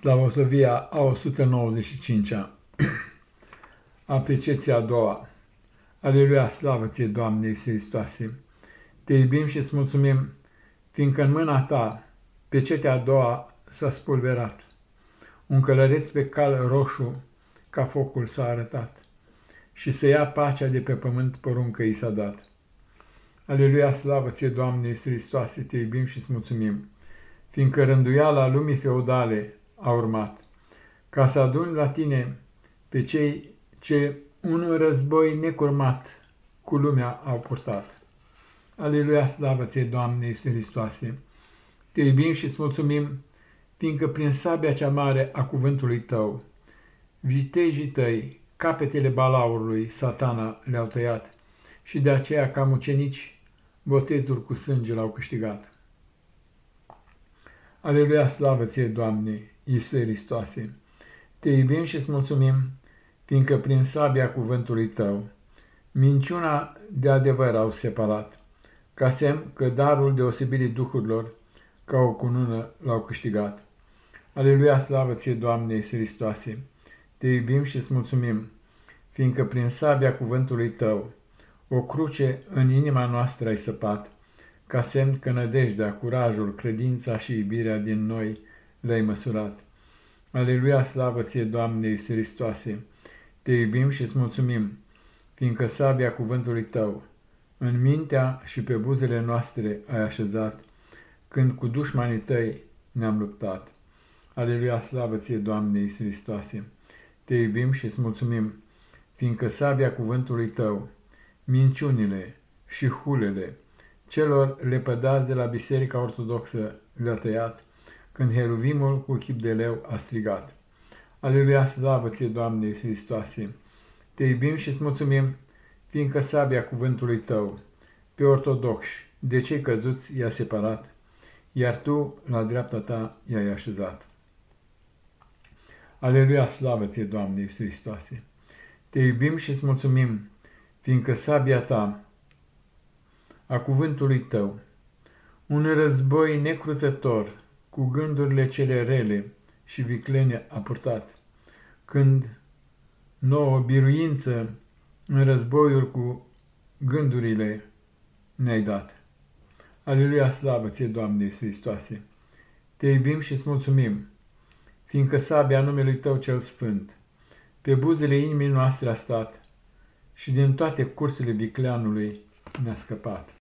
Slavosovia a 195-a, apreciația a doua. Aleluia, slavă ție, Doamne Iisus Hristoase! Te iubim și îți mulțumim, fiindcă în mâna ta pecetea a doua s-a spulberat. Un călăreț pe cal roșu ca focul s-a arătat și să ia pacea de pe pământ poruncă i s-a dat. Aleluia, slavă ție, Doamne Iisus Hristoase, te iubim și îți mulțumim, fiindcă rânduiala lumii feudale a urmat, ca să aduni la tine pe cei ce un război necurmat cu lumea au purtat. Aleluia, slavă ție, Doamne Iisus Hristoase! Te iubim și îți mulțumim, fiindcă prin sabia cea mare a cuvântului tău, vitejii tăi, capetele balaurului, satana le-au tăiat și de aceea, ca mucenici, botezul cu sânge l-au câștigat. Aleluia, slavă ție, Doamne, Iisuse Hristoase! Te iubim și îți mulțumim, fiindcă prin sabia cuvântului tău, minciuna de adevăr au separat, ca semn că darul deosebirii duhurilor, ca o cunună, l-au câștigat. Aleluia, slavă ție, Doamne Iisuse Hristoase! Te iubim și îți mulțumim, fiindcă prin sabia cuvântului tău, o cruce în inima noastră ai săpat, ca semn că nădejdea, curajul, credința și iubirea din noi le-ai măsurat. Aleluia, slavă ție, Doamne Iisus Hristoase! Te iubim și îți mulțumim, fiindcă sabia cuvântului tău în mintea și pe buzele noastre ai așezat, când cu dușmanii tăi ne-am luptat. Aleluia, slavă ție, Doamne Iisus Hristoase! Te iubim și îți mulțumim, fiindcă sabia cuvântului tău, minciunile și hulele celor lepădați de la Biserica Ortodoxă le-a tăiat, când heruvimul cu chip de leu a strigat. Aleluia, slavă ție, Doamne Iisus Hristoase! Te iubim și îți mulțumim, fiindcă sabia cuvântului tău, pe ortodoxi, de cei căzuți i-a separat, iar tu, la dreapta ta, i-ai așezat. Aleluia, slavă ție, Doamne Iisus Hristoase! Te iubim și îți mulțumim, fiindcă sabia ta, a cuvântului tău, un război necruțător, cu gândurile cele rele și viclene a purtat, când nouă biruință în războiul cu gândurile ne-ai dat. Aleluia, slavă ție, Doamne Iisus Hristoase! Te iubim și îți mulțumim, fiindcă sabia numelui Tău cel Sfânt, pe buzele inimii noastre a stat și din toate cursele vicleanului ne-a scăpat.